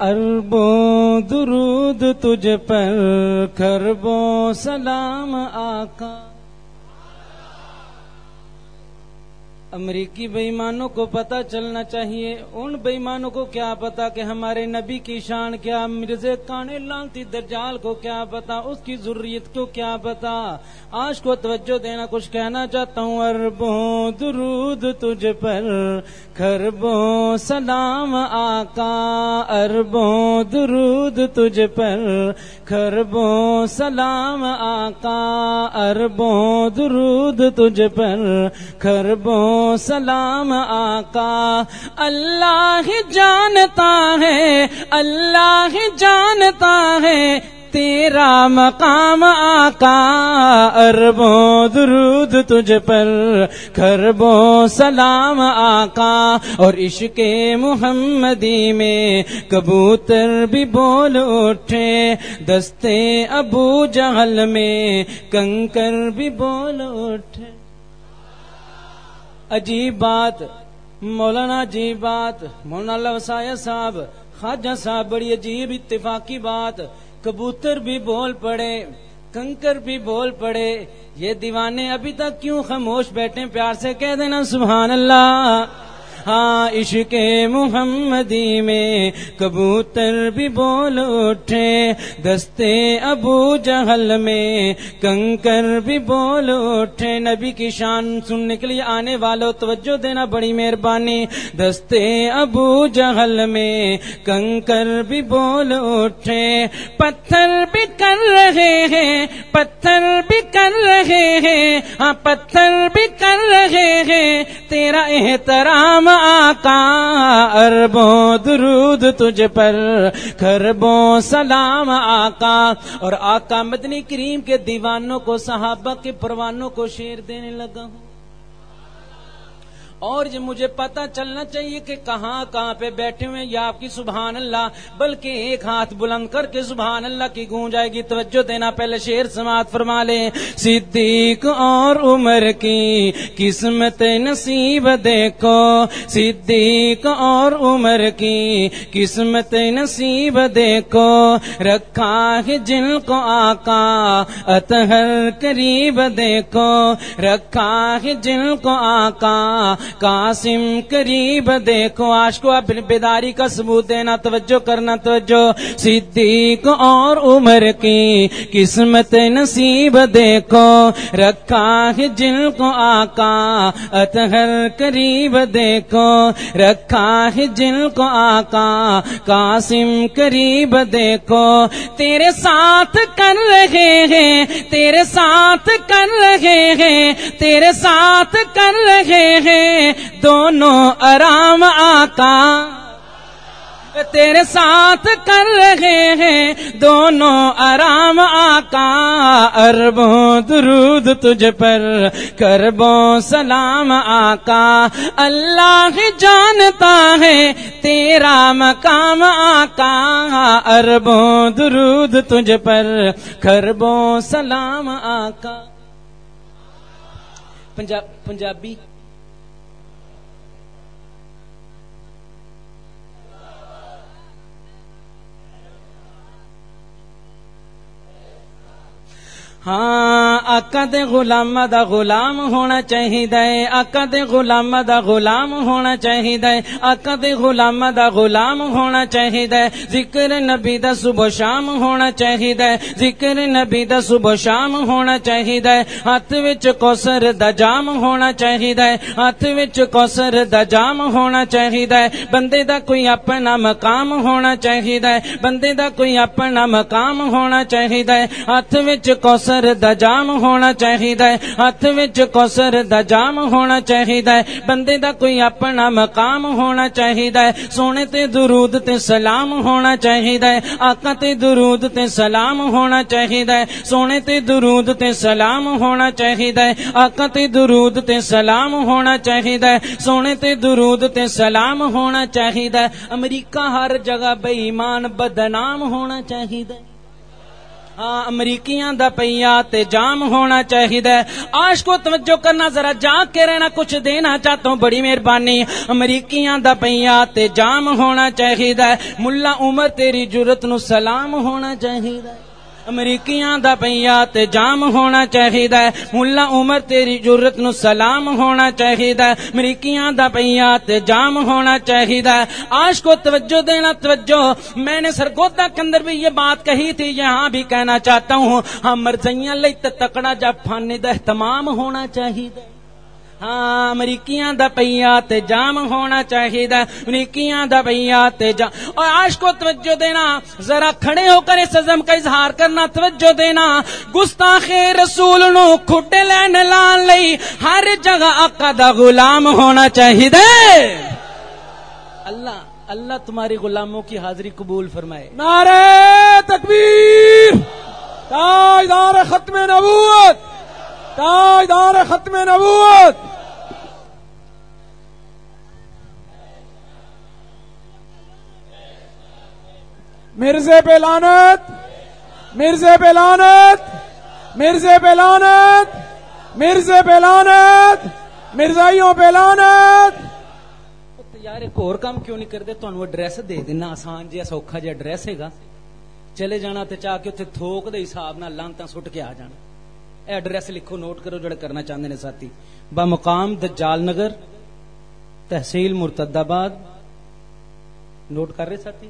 اربوں درود تجھ پر خربوں سلام آقا۔ امریکی بےمانوں کو پتا چلنا چاہیے۔ ان بےمانوں کو کیا پتا کہ ہمارے نبی کی شان کیا مرزے کانے لانتی درجال کو کیا پتا اس کی ضروریت کو کیا پتا آج کو توجہ دینا کچھ کہنا چاہتا ہوں۔ اربوں درود تجھ پر۔ خربوں، سلام آقا۔ اربوں درود تجھ پر۔ خربوں، سلام آقا۔ اربوں درود تجھ پر۔ خربوں سلام آقا، اللہ جانتا ہے، اللہ ہی جانتا ہے، تیرا مقام آقا اربوں درود تجھ پر، خربوں سلام آقا، اور عشق محمدی میں کبوتر بھی بول اٹھے، دستے ابو جہل میں کنکر بھی بول اٹھے۔ عجیب بات مولانا عجیب بات مولانا وسایا صاحب خواجہ صاحب بڑی عجیب اتفاقی بات کبوتر بھی بول پڑے کنکر بھی بول پڑے یہ دیوانے ابھی تک کیوں خاموش بیٹھے پیار سے کہہ دینا سبحان اللہ عشق محمدی میں کبوتر بھی بول اٹھے دستے ابو جہل میں کنکر بھی بول اٹھے۔ نبی کی شان سننے کے لیے آنے والوں، توجہ دینا بڑی مہربانی۔ دستے ابو جہل میں کنکر بھی بول اٹھے۔ پتھر بھی کر رہے ہیں، پتھر بھی کر رہے ہیں۔ ہاں پتھر بھی کر رہے ہیں۔ تیرا احترام آقا، اربوں درود تجھ پر خربوں سلام آقا۔ اور آقا مدنی کریم کے دیوانوں کو، صحابہ کے پروانوں کو شیر دینے لگا ہوں۔ اور یہ مجھے پتا چلنا چاہیے کہ کہاں کہاں پہ بیٹھے ہوئے یا آپ کی سبحان اللہ، بلکہ ایک ہاتھ بلند کر کے سبحان اللہ کی گونج جائے گی۔ توجہ دینا، پہلے شیر سماعت فرما لے صدیق اور عمر کی قسمت نصیب دیکھو۔ صدیق اور عمر کی قسمت نصیب دیکھو۔ رکھا ہے جن کو آقا اتہر قریب دیکھو۔ رکھا ہے جن کو آقا قاسم قریب دیکھو آج کو آپ بیداری کا ثبوت دینا، توجہ کرنا، توجہ۔ صدیق اور عمر کی قسمت نصیب دیکھو۔ رکھا ہے جن کو آقا اتہر قریب دیکھو۔ رکھا ہے جن کو آقا، قاسم قریب دیکھو۔ تیرے ساتھ کر رہے ہیں، تیرے ساتھ کر رہے ہیں، تیرے ساتھ کر رہے ہیں۔ دونوں آرام آقا تیرے ساتھ کر رہے ہیں دونوں آرام آقا اربوں درود تجھ پر، کربوں سلام آقا اللہ جانتا ہے تیرا مقام آقا اربوں درود تجھ پر، کربوں سلام آقا پنجابی ہاں آقا دے غلام دا غلام ہونا چاہیے آقا دے غلام دا غلام ہونا چاہیے آقا دے غلام دا غلام ہونا چاہیے ذکر نبی دا صبح شام ہونا چاہیے ذکر نبی دا صبح شام ہونا چاہیے ہاتھ وچ کوسر دا جام ہونا چاہیے ہاتھ وچ کوسر دا جام ہونا چاہیے بندے دا کوئی اپنا مقام ہونا چاہیے بندے دا کوئی اپنا مقام ہونا چاہیے ہاتھ وچ کوسر کوسر دا جام ہونا چاہیے ہاتھ وچ کوسر دا جام ہونا چاہیے بندے دا کوئی اپنا مقام ہونا چاہیے سونے تے درود تے سلام ہونا چاہیے آقا تے درود تے سلام ہونا چاہیے سونے تے درود تے سلام ہونا چاہیے آقا تے درود تے سلام ہونا چاہیے سونے تے درود تے سلام ہونا چاہیے امریکہ ہر جگہ بے ایمان بدنام ہونا چاہیے ہاں، امریکیاں دا پیا تے جام ہونا چاہیے آش کو توجہ کرنا، ذرا جا کے رہنا، کچھ دینا چاہتا ہوں، بڑی مہربانی۔ امریکیاں دا پیا تے جام ہونا چاہیے ملا عمر، تیری جرت نو سلام ہونا چاہیے امریکیاں دا پیا تے جام ہونا چاہیے ملا عمر تیری جرت نو سلام ہونا چاہیے امریکیاں دا پیا تے جام ہونا چاہیے آج کو توجہ دینا توجہ میں نے سرگودا کے اندر بھی یہ بات کہی تھی یہاں بھی کہنا چاہتا ہوں ہم مرزیاں لئی تکڑا جب پھانے دا اہتمام ہونا چاہیے ہاں امریکیاں دا پیا تے جام ہونا چاہیے امریکیاں دا پیا تے جام اور آج کو توجہ دینا ذرا کھڑے ہو کر اس عزم کا اظہار کرنا توجہ دینا گستاخ رسول نو کھڈے لین لان لئی ہر جگہ آقا دا غلام ہونا چاہیے اللہ اللہ تمہاری غلاموں کی حاضری قبول فرمائے نعرہ تکبیر تاجدار ختم نبوت تاجدار ختم نبوت مرزے پہ لانت مرزے پہ لانت مرزے پہ لانت مرزے پہ لانت مرزائیوں پہ لانت یار، ایک اور کام کیوں نہیں کرتے؟ تہن ایڈریس دے دینا آسان جہا سوکھا جہا ایڈریس ہے گا چلے جانا تے چاہ کے اتنے تھوک دے حساب نہ لانتا سٹ کے آ جانا۔ ایڈریس لکھو نوٹ کرو جڑے کرنا چاہتے ہیں ساتھی۔ بمقام دجال نگر، تحصیل مرتد آباد۔ نوٹ کر رہے ساتھی؟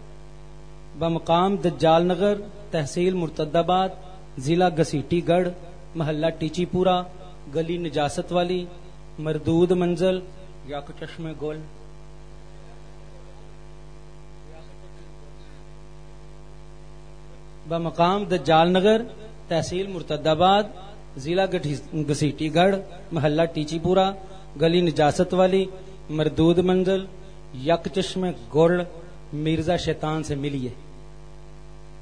بمقام دجال نگر، تحصیل مرتد آباد ضلع گسیٹی گڑھ، محلہ ٹیچی پورا گلی نجاست والی، مردود منزل، یا چشم گول۔ بمقام دجال نگر، تحصیل مرتد آباد ضلع گسیٹی گڑھ، محلہ ٹیچی پورا گلی نجاست والی، مردود منزل یک چشم گڑ مرزا شیطان سے ملیے۔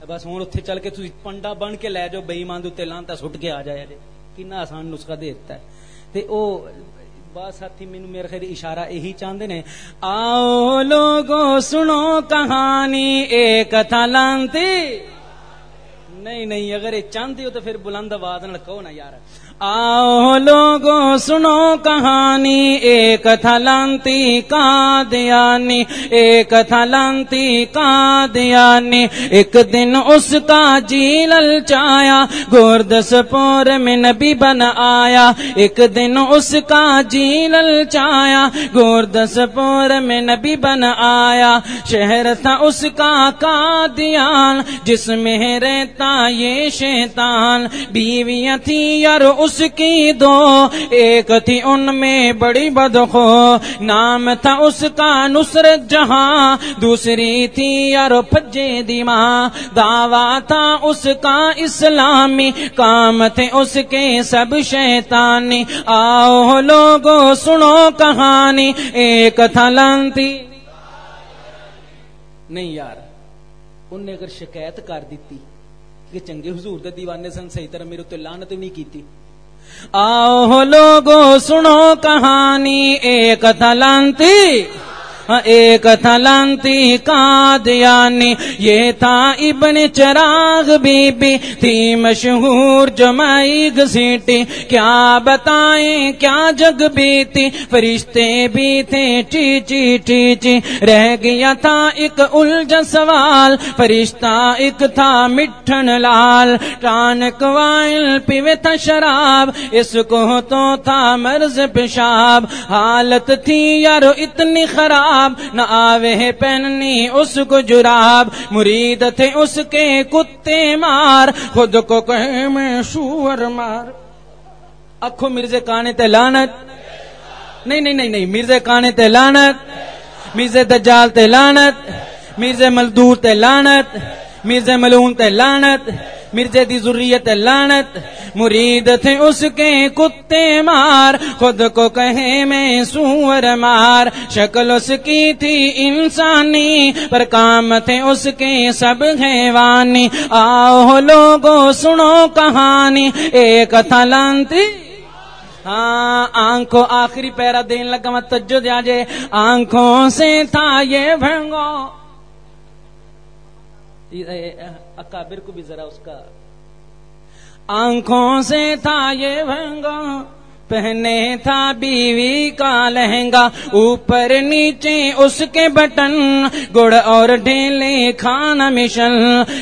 بس ہوں اتنے چل کے تھی پنڈا بن کے لے جاؤ، بئیمان لانتا سٹ کے آ جایا جی کنا آسان نسخہ دے دیتا ہے۔ تے او بات ساتھی مینو میرے خیر اشارہ یہی چاہتے نے۔ آؤ لوگوں سنو کہانی ایک تھا لانتی۔ نہیں نہیں، اگر یہ چاہتے ہو تو پھر بلند آواز نہ کہو نا یار۔ آؤ لوگو سنو کہانی، ایک تھا لانتی کا دیانی، ایک تھا لانتی کا دیانی۔ ایک دن اس کا جی للچایا گوردس پور میں نبی بن آیا۔ ایک دن اس کا جی للچایا گوردس پور میں نبی بن آیا۔ شہر تھا اس کا کا دیان جس میں رہتا یہ شیطان۔ بیویاں تھی یار اس اس کی دو، ایک تھی ان میں بڑی بدخو، نام تھا اس کا نصرت جہاں، دوسری تھی یار پجے دیما دعوا تھا اس کا اسلامی، کام تھے اس کے سب شیطانی، آؤ لوگو سنو کہانی، ایک تھا لانتی۔ نہیں یار، ان نے اگر شکایت کر دیتی کہ چنگے حضور دے دیوانے سن، صحیح طرح میرے تو لانت نہیں کیتی۔ آؤ لوگوں سنو کہانی ایک تلنتی ایک تھا لانتی قادیانی، یہ تھا ابن چراغ بی بی تھی مشہور جمائی گھسیٹی، کیا بتائیں کیا جگ بیتی؟ فرشتے بھی تھے چی چی چی چی، رہ گیا تھا ایک الجھ سوال، فرشتہ ایک تھا مٹھن لال ٹانک وائل پیوے تھا شراب، اس کو تو تھا مرض پیشاب، حالت تھی یارو اتنی خراب نہ آوے پہننی اس کو جراب، مرید تھے اس کے کتے مار، خود کو کہے میں شور مار۔ اکھو مرزے کانے تے لانت نہیں نہیں نہیں نہیں مرزے کانے تے لانت مرزے دجال تے لانت مرزے ملدور تے لانت مرزے ملون تے لانت مرزے دی ضروریت لانت مرید تھے اس کے کتے مار، خود کو کہے میں سور مار۔ شکل اس کی تھی انسانی، پر کام تھے اس کے سب حیوانی۔ آؤ لوگو سنو کہانی، ایک تھا لانتی ہاں آنکھوں آخری پیرا دین لگا مت تجو دیا آنکھوں سے تھا یہ بھنگو۔ اکابر کو بھی ذرا اس کا آنکھوں سے تھا یہ بھنگو پہنے تھا بیوی کا لہنگا، اوپر نیچے اس کے بٹن۔ گڑ اور ڈھیلے کھانا مشن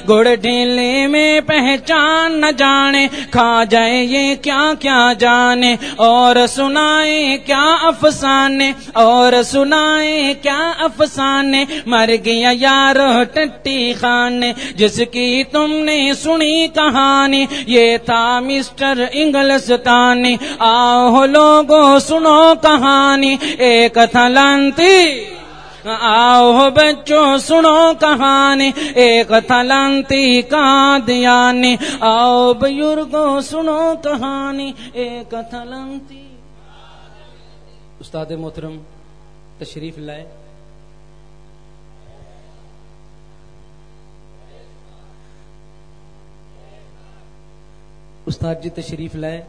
گڑ ڈھیلے میں پہچان نہ جانے۔ کھا جائے یہ کیا کیا جانے؟ اور سنائے کیا افسانے؟ اور سنائے کیا افسانے؟ مر گیا یار ٹٹی خان جس کی تم نے سنی کہانی؟ یہ تھا مسٹر انگلستانی۔ آ لوگو سنو کہانی، ایک تھلنتی۔ آؤ بچوں سنو کہانی، ایک تھلنتی کادیانی آؤ بزرگو سنو کہانی، ایک تھلنتی۔ استاد محترم، تشریف لائے۔ استاد جی تشریف لائے۔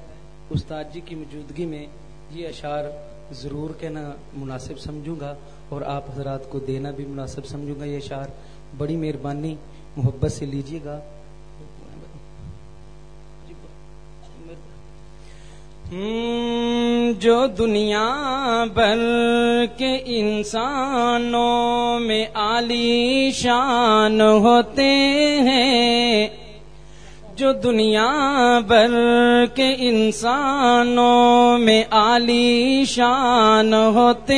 استاد جی کی موجودگی میں یہ اشعار ضرور کہنا مناسب سمجھوں گا اور آپ حضرات کو دینا بھی مناسب سمجھوں گا یہ اشعار بڑی مہربانی، محبت سے لیجیے گا۔ جو دنیا بھر کے انسانوں میں عالی شان ہوتے ہیں جو دنیا بھر کے انسانوں میں عالی شان ہوتے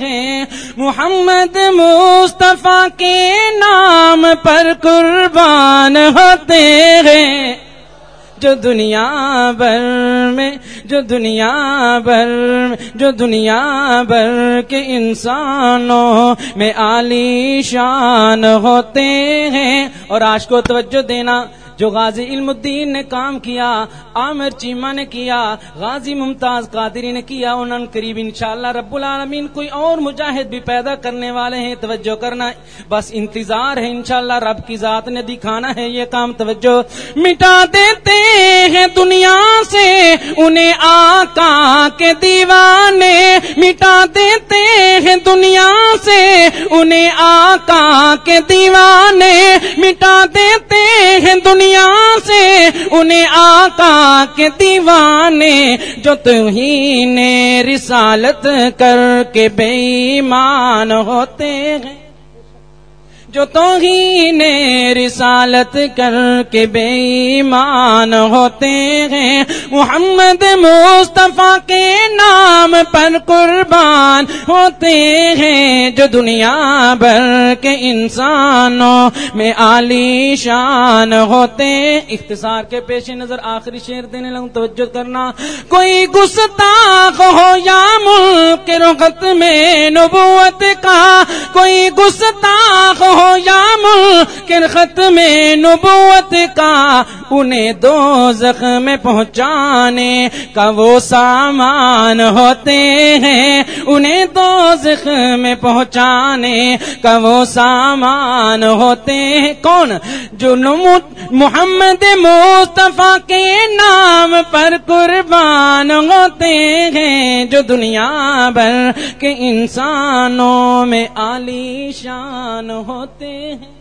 ہیں۔ محمد مصطفیٰ کے نام پر قربان ہوتے ہیں۔ جو دنیا بھر میں، جو دنیا بھر میں، جو دنیا بھر کے انسانوں میں عالی شان ہوتے ہیں۔ اور آج کو توجہ دینا جو غازی علم الدین نے کام کیا، عامر چیما نے کیا، غازی ممتاز قادری نے کیا انہوں قریب انشاءاللہ رب العالمین کوئی اور مجاہد بھی پیدا کرنے والے ہیں، توجہ کرنا بس انتظار ہے، انشاءاللہ رب کی ذات نے دکھانا ہے یہ کام، توجہ۔ مٹا دیتے ہیں دنیا سے، انہیں آقا کے دیوانے۔ مٹا دیتے ہیں دنیا سے، انہیں آقا کے دیوانے۔ مٹا دیتے ہیں دنیا سے انہیں آقا کے دیوانے جو تمہیں رسالت کر کے بے ایمان ہوتے ہیں۔ جو تو ہی رسالت کر کے بے ایمان ہوتے ہیں۔ محمد مصطفیٰ کے نام پر قربان ہوتے ہیں۔ جو دنیا بھر کے انسانوں میں عالی شان ہوتے اختصار کے پیش نظر آخری شیر دینے لگوں، توجہ کرنا۔ کوئی گستاخ ہو یا ملک رخت میں نبوت کا، کوئی گستاخ ہو یا ختم نبوت کا انہیں دو زخم پہنچانے کا وہ سامان ہوتے ہیں، انہیں دو زخم پہنچانے کا وہ سامان ہوتے ہیں۔ کون؟ جو محمد مصطفیٰ کے نام پر قربان ہوتے ہیں، جو دنیا بھر کے انسانوں میں عالی شان ہوتے ہیں